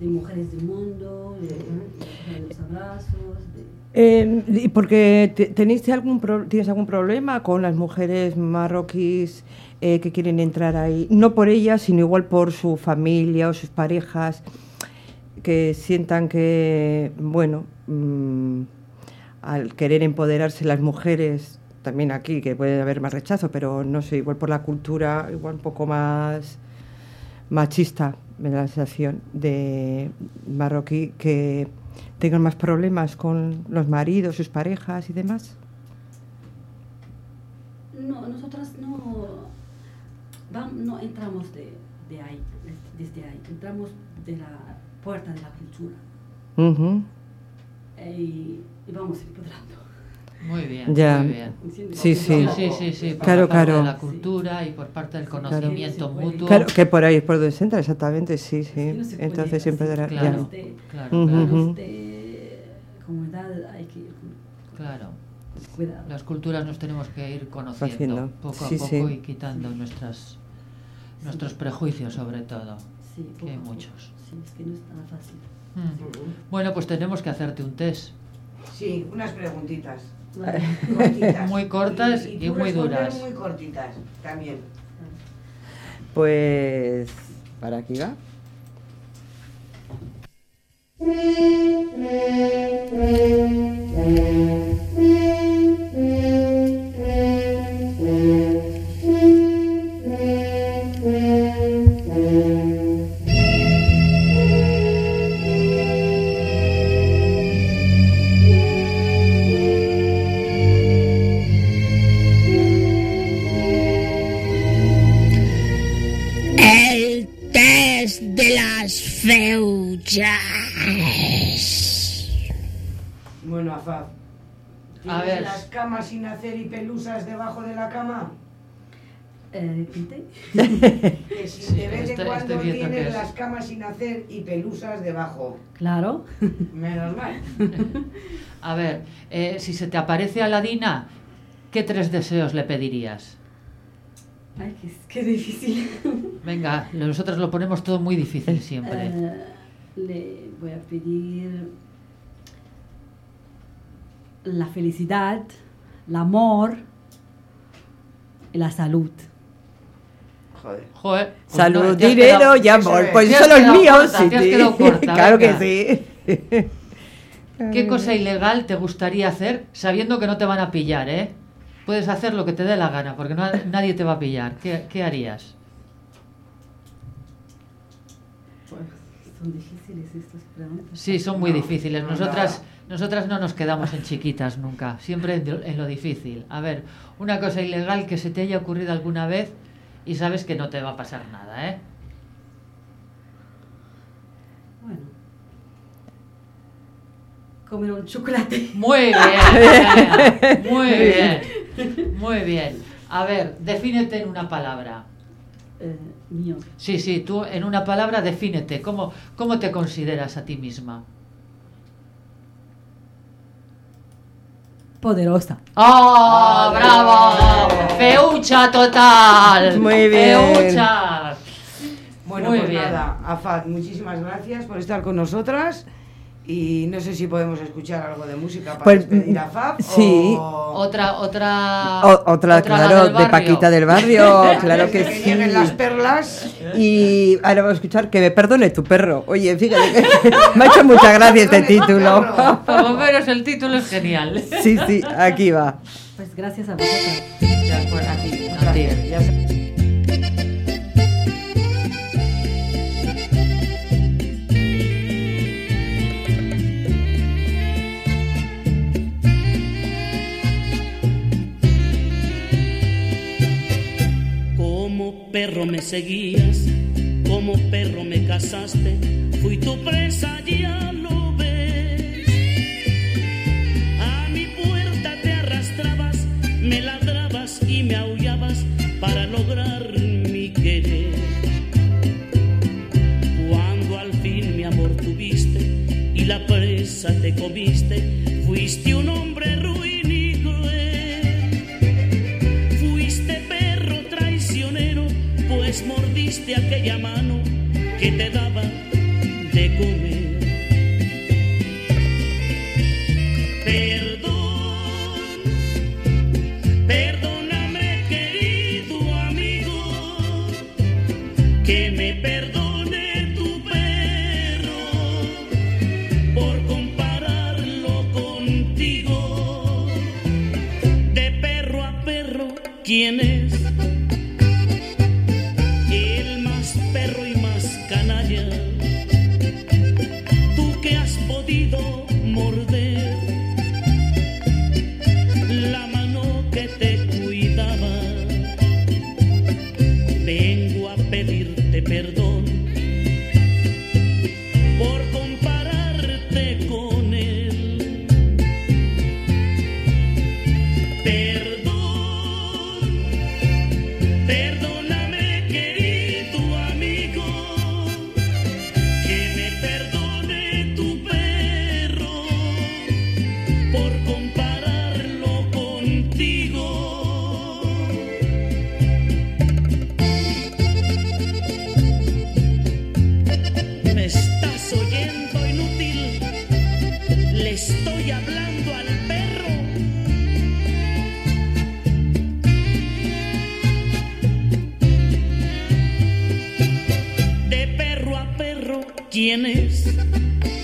de mujeres del mundo, de, de los abrazos, de Eh, y porque te- tenéis algún pro- tienes algún problema con las mujeres marroquíes eh, que quieren entrar ahí, no por ellas, sino igual por su familia o sus parejas, que sientan que, bueno, mm, al querer empoderarse las mujeres, también aquí, que puede haber más rechazo, pero no sé, igual por la cultura, igual un poco más machista, me da la sensación, de marroquí, que tengan más problemas con los maridos, sus parejas y demás. No, nosotras no, no entramos de, de ahí, de- desde ahí, entramos de la puerta de la cultura Ujú. eh, y, y vamos empoderando. Muy bien, Ya. muy bien. Sí, sí. Sí, sí, sí, por Claro, la parte claro. de la cultura y por parte del conocimiento mutuo. Claro, que por ahí es por donde se entra, exactamente, sí, sí. no Entonces siempre dará. ya. Claro, Desde- claro, claro. comunidad hay que ir Claro. cuidado. Las culturas nos tenemos que ir conociendo Haciendo. poco a Sí, poco sí. y quitando nuestras nuestros prejuicios sobre todo, Sí, que hay muchos. Sí, es que no es tan fácil. Mm. Bueno, pues tenemos que hacerte un test. Sí, unas preguntitas. Cortitas. Muy cortas y tú muy duras. Muy cortitas, también. Pues para aquí va. Bueno, Afab. A ¿Tienes ver. las camas sin hacer y pelusas debajo de la cama? Eh, repite. Que si Sí, de vez en cuando tienes es- las camas sin hacer y pelusas debajo. Claro. Menos mal. A ver, eh, si se te aparece Aladina, ¿qué tres deseos le pedirías? Ay, qué, qué difícil. Venga, nosotros lo ponemos todo muy difícil siempre. Eh, le voy a pedir la felicidad, el amor y la salud. Joder. Joder. pues Salud, no, dinero quedado- y amor. es. Pues eso has los míos. corta, sí, te has sí. quedado corta, claro venga. que sí. ¿Qué cosa ilegal te gustaría hacer sabiendo que no te van a pillar, eh? Puedes hacer lo que te dé la gana, porque no- nadie te va a pillar. ¿Qué, qué harías? Son difíciles estas preguntas. Sí, son muy No, difíciles. no, Nosotras, nosotras no nos quedamos en chiquitas nunca, siempre en, en lo difícil. A ver, una cosa ilegal que se te haya ocurrido alguna vez y sabes que no te va a pasar nada, ¿eh? Bueno. Comer un chocolate. Muy bien, muy bien, muy bien. A ver, defínete en una palabra. Eh, mío. Sí, sí, tú en una palabra defínete. ¿Cómo, cómo te consideras a ti misma? Poderosa. ¡Oh, bravo! ¡Feucha total! Muy bien. ¡Feucha! Bueno, Muy pues bien. nada, Afat, muchísimas gracias por estar con nosotras. Y no sé si podemos escuchar algo de música para Pues, despedir a Fab. sí. O... Otra, otra. O- otra, la claro, de. Paquita del Barrio, claro que, que sí. lleguen las perlas. Y ahora vamos a escuchar que me perdone tu perro. Oye, fíjate que me ha hecho mucha gracia este título. Por lo menos el título es genial. Sí, sí, aquí va. Pues gracias a vosotros. De acuerdo, a ti. A ti. Como perro me seguías, como perro me cazaste, fui tu presa, ya lo ves. A mi puerta te arrastrabas, me ladrabas y me aullabas para lograr mi querer. Cuando al fin mi amor tuviste y la presa te comiste, fuiste un hombre mordiste aquella mano que te daba ¿quién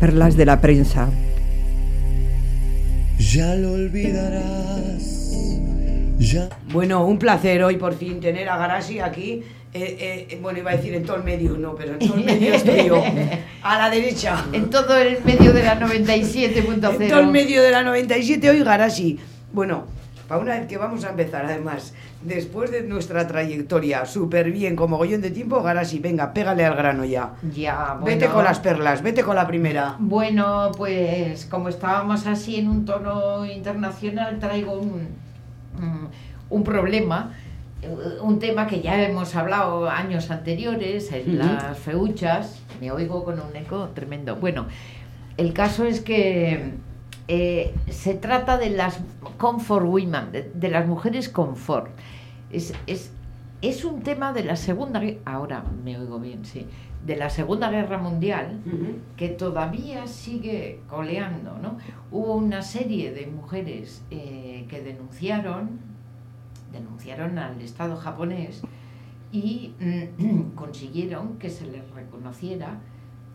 perlas de la prensa. Ya lo olvidarás. Ya. Bueno, un placer hoy por fin tener a Garasi aquí. Eh, eh, bueno, iba a decir en todo el medio, no, pero en todo el medio estoy yo. A la derecha. En todo el medio de la 97.0. En todo el medio de la 97 hoy Garasi. Bueno, para una vez que vamos a empezar, además, después de nuestra trayectoria, súper bien, como gollón de tiempo, Garasi, venga, pégale al grano ya. Ya, bueno. Vete con las perlas, vete con la primera. Bueno, pues como estábamos así en un tono internacional, traigo un, mm, un problema, eh, un tema que ya hemos hablado años anteriores, en las feuchas. Me oigo con un eco tremendo. Bueno, el caso es que eh, se trata de las comfort women, de, de las mujeres confort. Es, es, es un tema de la Segunda Guerra, ahora me oigo bien, sí, de la Segunda Guerra Mundial que todavía sigue coleando, ¿no? Hubo una serie de mujeres eh, que denunciaron, denunciaron al Estado japonés y mm, consiguieron que se les reconociera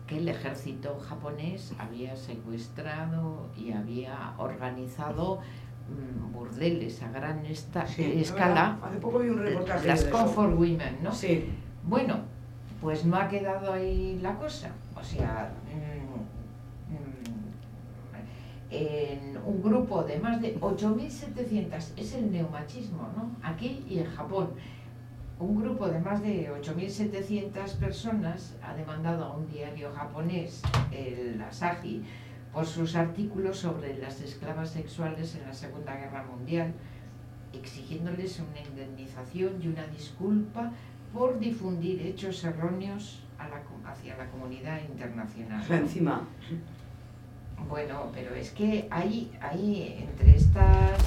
que el ejército japonés había secuestrado y había organizado mm, burdeles a gran esta- Sí, escala. hace poco vi un reportaje Las eso. comfort women, ¿no? Sí. Bueno, pues no ha quedado ahí la cosa. O sea, mm, mm, en un grupo de más de 8.700, es el neomachismo, ¿no? Aquí y en Japón. Un grupo de más de 8.700 personas ha demandado a un diario japonés, el Asahi, por sus artículos sobre las esclavas sexuales en la Segunda Guerra Mundial, exigiéndoles una indemnización y una disculpa por difundir hechos erróneos a la hacia la comunidad internacional. Encima. Bueno, pero es que hay, hay entre estas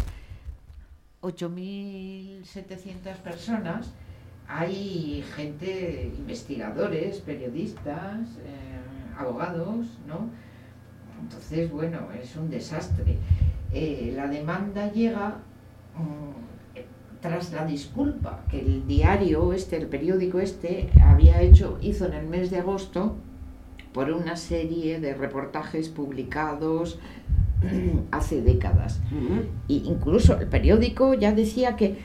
8.700 personas, hay gente, investigadores, periodistas, eh, abogados, ¿no? Entonces, bueno, es un desastre. Eh, la demanda llega mm, tras la disculpa que el diario este, el periódico este, había hecho, hizo en el mes de agosto por una serie de reportajes publicados hace décadas. Y incluso el periódico ya decía que,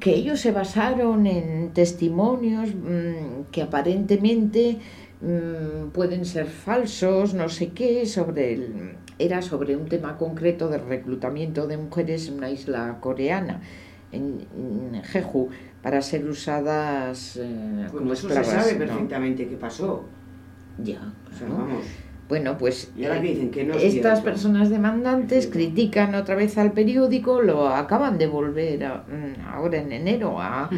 que ellos se basaron en testimonios mm, que aparentemente mm, pueden ser falsos, no sé qué, sobre el, era sobre un tema concreto de reclutamiento de mujeres en una isla coreana, en, en Jeju, para ser usadas eh, como Bueno, eso se sabe ¿no? perfectamente qué pasó. Ya, O sea, vamos. Bueno, pues Y ahora que dicen que no es estas cierto. personas demandantes critican otra vez al periódico, lo acaban de volver a- mm, ahora en enero a,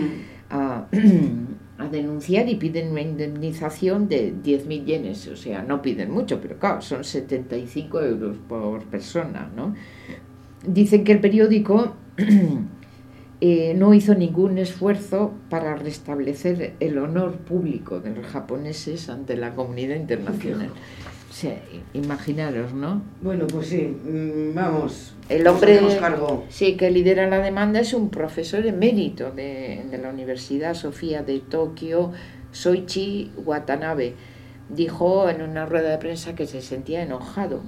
a, a denunciar y piden una indemnización de 10.000 yenes, o sea, no piden mucho, pero claro, son 75 euros por persona, ¿no? Dicen que el periódico eh, no hizo ningún esfuerzo para restablecer el honor público de los japoneses ante la comunidad internacional. O sea, i- imaginaros, ¿no? Bueno, pues sí, mm, vamos. El hombre cargo. sí, que lidera la demanda es un profesor emérito de, de la Universidad Sofía de Tokio, Soichi Watanabe. Dijo en una rueda de prensa que se sentía enojado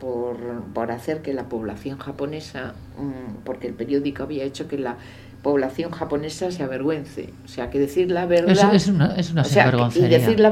por, por hacer que la población japonesa, mm, porque el periódico había hecho que la población japonesa se avergüence. O sea, que decir la verdad... Es- es una- es una o sea, que- Y decir la,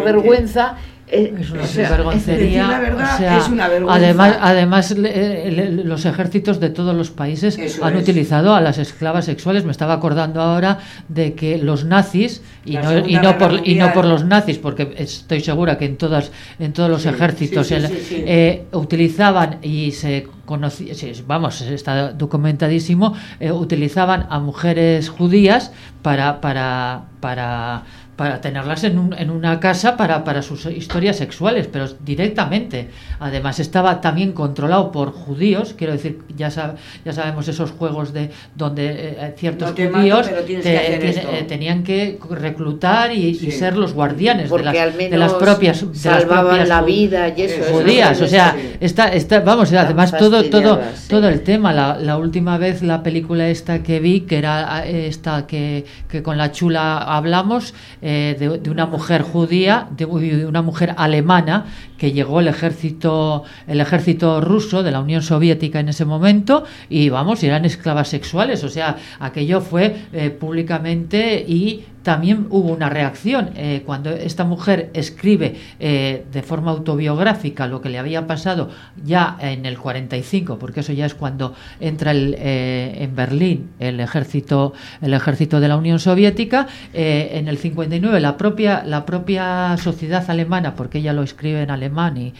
vergüenza... eh, Es una o sea, sinvergoncería. decir la verdad o sea, es una vergüenza. Además, además le- le- los ejércitos de todos los países Eso han es. utilizado a las esclavas sexuales. Me estaba acordando ahora de que los nazis, y, no, y, por, y no por los nazis, porque estoy segura que en, todas, en todos los Sí, ejércitos sí, sí, eh, utilizaban y se conocía, vamos, está documentadísimo, eh, utilizaban a mujeres judías para, para, para, para tenerlas en, un- en una casa para, para sus historias sexuales, pero directamente. Además estaba también controlado por judíos, quiero decir, ya, sab- ya sabemos esos juegos de donde eh, ciertos No te mato, judíos tienes te- que eh, tenían que reclutar y, ser los guardianes de las, al de las propias de las salvaban propias la vida y eso. Judías, eso o sea, sí. está, está, vamos, además todo, todo, sí. todo el tema, la, la última vez la película esta que vi, que era eh, esta que, que con la chula hablamos, eh, de, de una mujer judía, de una mujer alemana que llegó el ejército, el ejército ruso de la Unión Soviética en ese momento y vamos, eran esclavas sexuales, o sea, aquello fue eh, públicamente y también hubo una reacción eh, cuando esta mujer escribe eh, de forma autobiográfica lo que le había pasado ya en el 45, porque eso ya es cuando entra el, eh, en Berlín el ejército, el ejército de la Unión Soviética. en el 59 la propia, la propia sociedad alemana, porque ella lo escribe en alemán, y,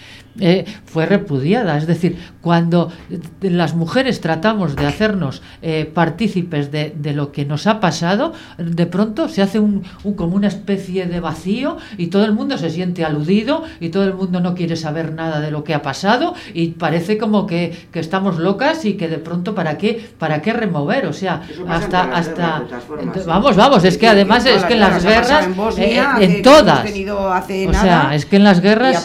fue repudiada. Es decir, cuando las mujeres tratamos de hacernos partícipes de, de lo que nos ha pasado, de pronto se hace un, un- como una especie de vacío y todo el mundo se siente aludido y todo el mundo no quiere saber nada de lo que ha pasado y parece como que, que estamos locas y que de pronto para qué para qué remover o sea hasta hasta vamos vamos es que además es que en las guerras, en eh, hace- en todas. hace o sea es que en las guerras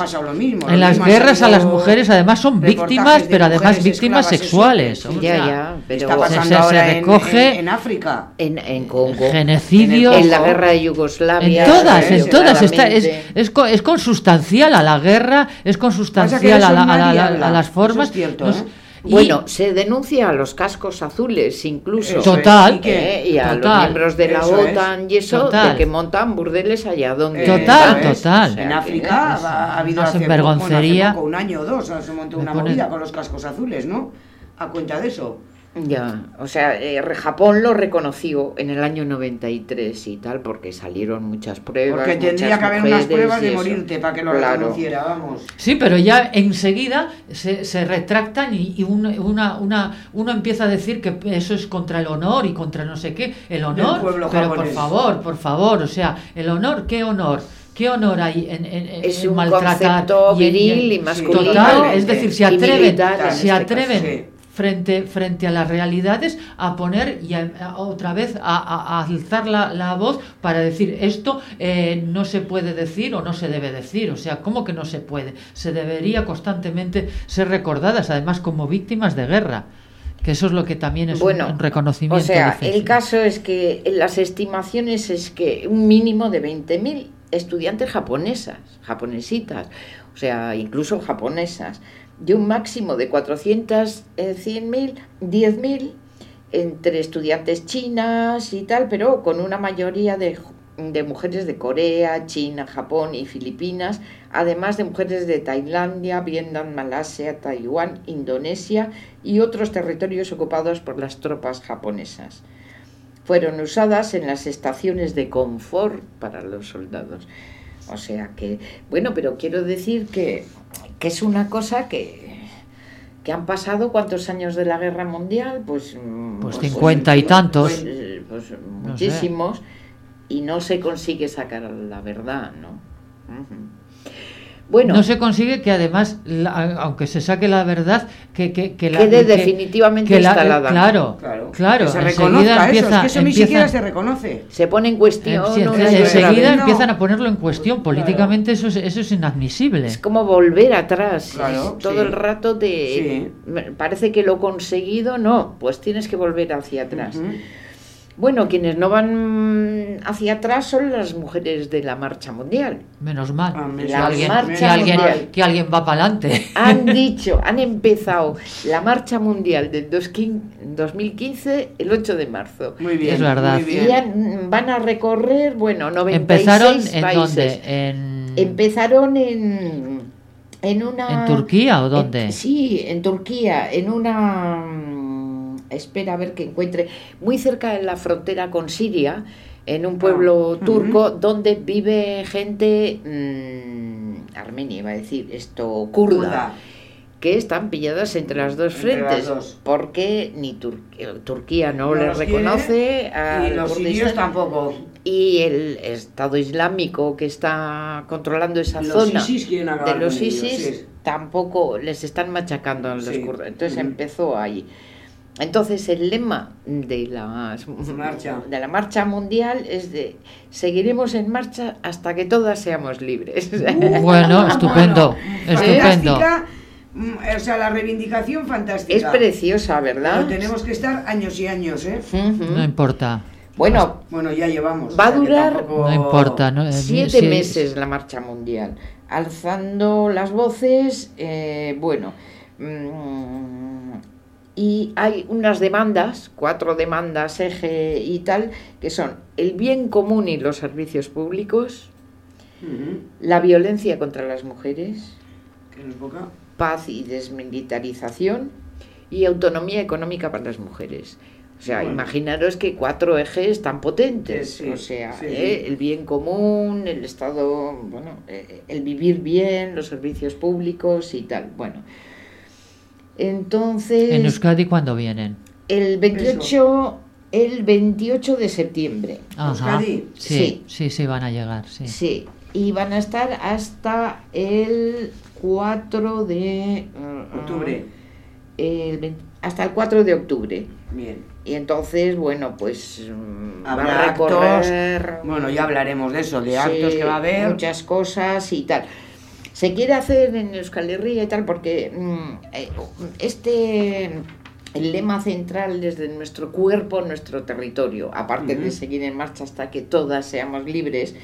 en las guerras a las mujeres además son víctimas pero además víctimas sexuales. Ya, ya, pero Está pasando se- se en- recoge- en, en África. en, en Congo, genocidios en la guerra de Yugoslavia. en todas, en eh, todas está, es, es, es consustancial a la guerra, es consustancial eso a, la- a la- a la- habla, a las eso formas. es cierto, Nos- ¿eh? y- Bueno, se denuncia a los cascos azules incluso. Eso es. Total. ¿Y, qué? y a los Total. miembros de la Eso es. OTAN y eso, Total. de que montan burdeles allá donde. Eh, Total, eso es. total. O sea En que- África ha, ha habido una hace, sinvergoncería. bueno, hace poco, un año o dos, se montó una pone- movida con los cascos azules, ¿no? A cuenta de eso. Ya, o sea, eh, Japón lo reconoció en el año 93 y tal, porque salieron muchas pruebas. Porque tendría muchas que haber unas pruebas de morirte para que lo Claro. reconociera, vamos. Sí, pero ya enseguida se, se retractan y, y un- una, una, uno empieza a decir que eso es contra el honor y contra no sé qué. El honor, pueblo pero por favor, por favor, o sea, el honor, ¿qué honor? ¿Qué honor hay en, en- Es en un maltratar? concepto y en- viril y masculino. Total, es decir, se atreven, se este atreven caso. Sí. Frente, frente a las realidades a poner y a- a- otra vez a, a- alzar la, la voz para decir esto eh, no se puede decir o no se debe decir. O sea, ¿cómo que no se puede? Se debería constantemente ser recordadas, además como víctimas de guerra. Que eso es lo que también es un- Bueno, un, reconocimiento. O sea, el caso es que en las estimaciones es que un mínimo de 20.000 estudiantes japonesas, japonesitas, o sea, incluso japonesas, y un máximo de 400, eh, 100.000, 10.000 entre estudiantes chinas y tal, pero con una mayoría de, de mujeres de Corea, China, Japón y Filipinas, además de mujeres de Tailandia, Vietnam, Malasia, Taiwán, Indonesia y otros territorios ocupados por las tropas japonesas. Fueron usadas en las estaciones de confort para los soldados. O sea que, bueno, pero quiero decir que, que es una cosa que, que han pasado cuántos años de la guerra mundial, pues, mm, Pues 50 y tantos. pues, eh, pues, No sé. muchísimos, y no se consigue sacar la verdad, ¿no? Bueno, No se consigue que además, la- aunque se saque la verdad, que, que, que la, Quede que- definitivamente que la- instalada. Claro, Claro. claro. Que se reconozca eso, empieza, es que eso ni siquiera se reconoce. se pone en cuestión. Y otra enseguida. No. empiezan a ponerlo en cuestión. Políticamente eso es, eso es inadmisible. Es como volver atrás. Claro, todo sí. el rato de. me- Parece que lo conseguido, no. Pues tienes que volver hacia atrás. Bueno, quienes no van hacia atrás son las mujeres de la marcha mundial. Menos mal. Ah, menos mal. alguien, Marcha que, alguien, mundial. que alguien va para adelante. Han dicho, han empezado la marcha mundial del 2015 el 8 de marzo. Muy bien. Es verdad. Muy bien. Y han- van a recorrer, bueno, 96 Empezaron en países. dónde? En, Empezaron en, en una... ¿En Turquía o dónde? en- sí, en Turquía, en una... Espera a ver que encuentre. Muy cerca de la frontera con Siria, en un pueblo Ah, turco donde vive gente... mm, armenia, iba a decir, esto, kurda. Kurda. Que están pilladas entre las dos Entre las frentes, dos. porque ni Tur- eh, Turquía no, No les reconoce a Y los sirios tampoco. y el Estado Islámico que está controlando esa Los zona ISIS de los ellos, ISIS sí. tampoco les están machacando a los Sí. kurdos. Entonces empezó ahí. Entonces el lema de la Marcha. de la marcha mundial es de seguiremos en marcha hasta que todas seamos libres. Bueno, estupendo, estupendo. Fantástica, mm, o sea, la reivindicación fantástica. es preciosa, ¿verdad? Pero tenemos que estar años y años, ¿eh? No importa. Bueno, Bueno, ya llevamos. va a durar tampoco- No importa, ¿no? Eh, siete sí, meses la marcha mundial, alzando las voces, eh, bueno, mm, y hay unas demandas, cuatro demandas, eje y tal, que son el bien común y los servicios públicos, la violencia contra las mujeres, paz y desmilitarización y autonomía económica para las mujeres. O sea, Bueno. imaginaros que cuatro ejes tan potentes, Sí, sí, o sea, sí, ¿eh? el bien común, el Estado, bueno, eh, el vivir bien, los servicios públicos y tal. Bueno, entonces En Euskadi, ¿cuándo vienen? el 28, el 28 de septiembre. Ajá. Euskadi. Sí, Sí. sí, sí, van a llegar, sí. Sí, y van a estar hasta el 4 de uh, Octubre. el hasta el 4 de octubre. Bien. Y entonces, bueno, pues mm, Habrá va a recorrer actos. Bueno, ya hablaremos de eso, de sí, actos que va a haber. muchas cosas y tal. Se quiere hacer en Euskal Herria y tal porque mm, eh, este el lema central desde nuestro cuerpo, nuestro territorio, aparte de seguir en marcha hasta que todas seamos libres,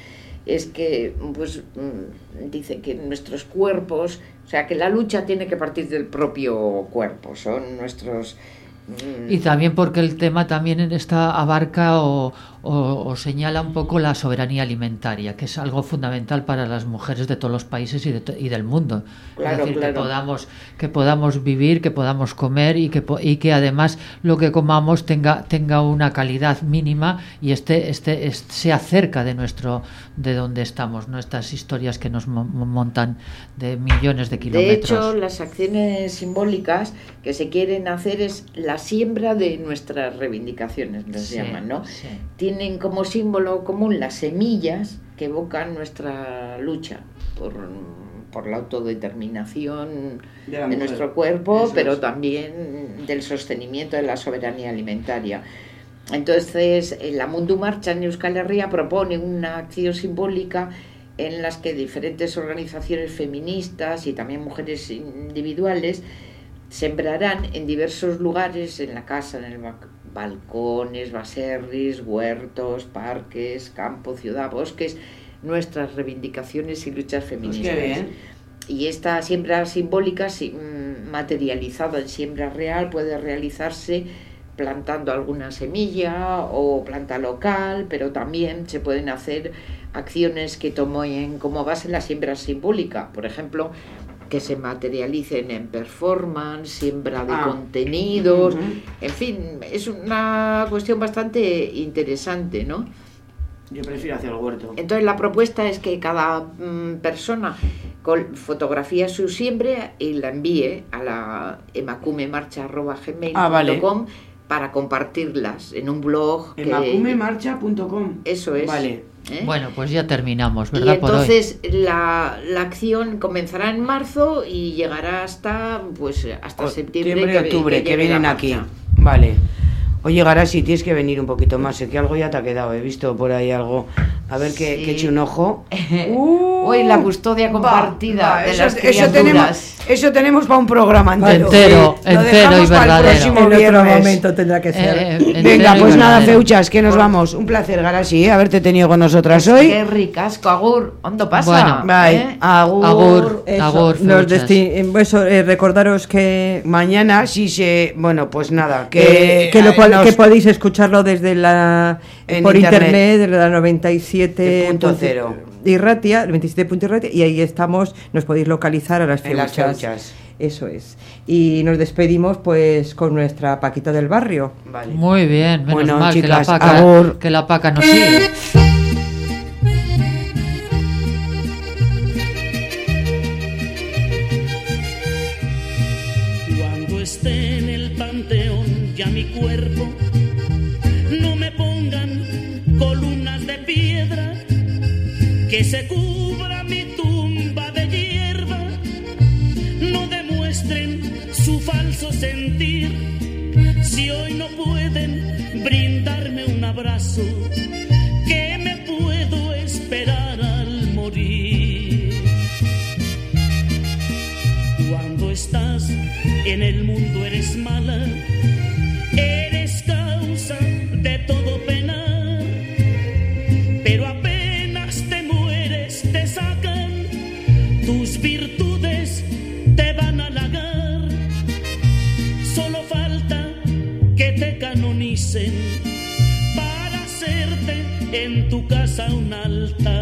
es que pues mm, dice que nuestros cuerpos, o sea, que la lucha tiene que partir del propio cuerpo, son nuestros mm, Y también porque el tema también en esta abarca o, o- o señala un poco la soberanía alimentaria, que es algo fundamental para las mujeres de todos los países y, de y del mundo. Claro, es decir, claro. que podamos que podamos vivir, que podamos comer y que y que además lo que comamos tenga tenga una calidad mínima y esté este est- sea cerca de nuestro de donde estamos, no estas historias que nos mo- montan de millones de De kilómetros. hecho, las acciones simbólicas que se quieren hacer es la siembra de nuestras reivindicaciones, Sí, llaman, ¿no? sí. Tienen como símbolo común las semillas que evocan nuestra lucha por, por la autodeterminación De la de nuestro cuerpo, Eso pero es. también del sostenimiento de la soberanía alimentaria. Entonces, la Mundu Marcha en Euskal Herria propone una acción simbólica en las que diferentes organizaciones feministas y también mujeres individuales sembrarán en diversos lugares, en la casa, en el balcones, baserris, huertos, parques, campo, ciudad, bosques, nuestras reivindicaciones y luchas Pues feministas. bien. Y esta siembra simbólica, si- mm, materializada en siembra real, puede realizarse plantando alguna semilla o planta local, pero también se pueden hacer acciones que tomen como base la siembra simbólica. Por ejemplo, que se materialicen en performance, siembra de Ah. contenidos, en fin, es una cuestión bastante interesante, ¿no? Yo prefiero hacia el huerto. Entonces la propuesta es que cada mm, persona fotografía su siembra y la envíe a la emacumemarcha.gmail.com Ah, vale. para compartirlas en un blog. Emacumemarcha.com. Eso es. Vale. ¿Eh? Bueno, pues ya terminamos, Y ¿verdad? Por hoy. entonces la, la acción comenzará en marzo y llegará hasta pues hasta septiembre, Septiembre y que- octubre, que, vienen aquí. Vale. Oye, Garasi, tienes que venir un poquito más. Sé que algo ya te ha quedado. He visto por ahí algo. A ver que, Sí. que eche un ojo. Hoy la custodia compartida va, de eso, las eso criaturas. tenemos, eso tenemos para un programa entero. Entero, Sí, lo entero dejamos y para el próximo En otro viernes. momento tendrá que ser. Eh, eh, Venga, pues nada. Feuchas, que nos vamos. Un placer, Garasi, ¿eh? haberte tenido con nosotras hoy. Qué ricasco, Agur. ¿Dónde pasa? Bueno, Bye. ¿Eh? Agur. Agur. Eso, Agur, nos eso, eh, recordaros que, Mañana sí se. Bueno, pues nada, que. que, que, lo eh, que podéis escucharlo desde la En por internet. internet, desde la 97 Punto punto- cero. Irratia, 97 Irratia, y ahí estamos, nos podéis localizar a las feuchas. Eso es. Y nos despedimos pues con nuestra Paquita del barrio. Vale. Muy bien, menos Bueno, mal que, la chicas, paca, que la paca nos sigue. Abrazo, ¿qué me puedo esperar al morir? Cuando estás en el mundo tu casa un altar.